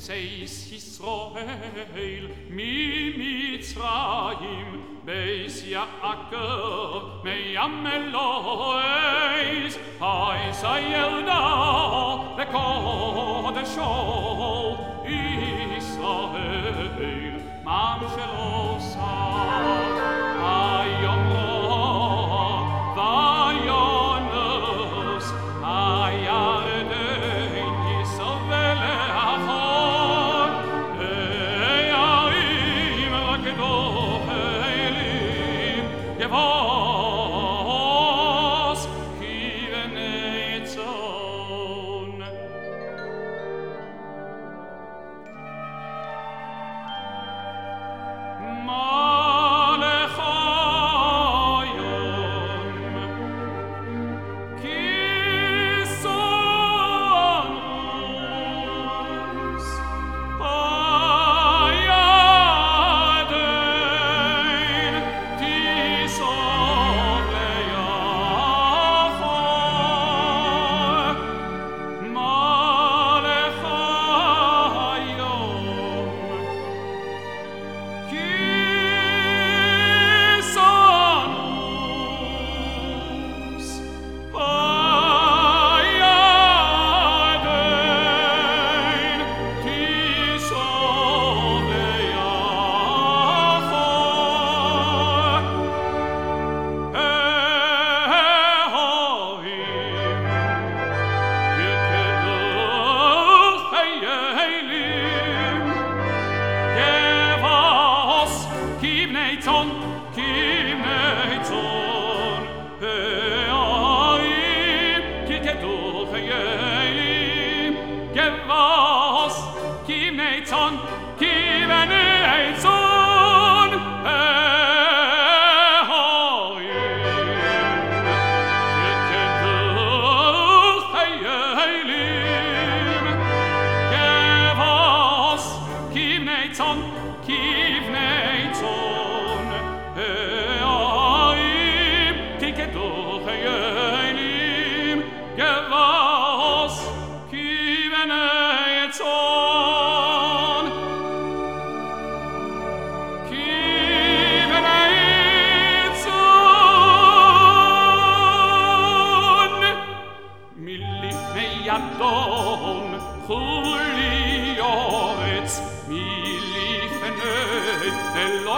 Seis Israel, mi Mitzrayim, Beis Yaakov, Meyam Eloheis, Ha'is Ayelda, Lekol meizon, chi meizon, e ai, chi te tu fei, che vos, chi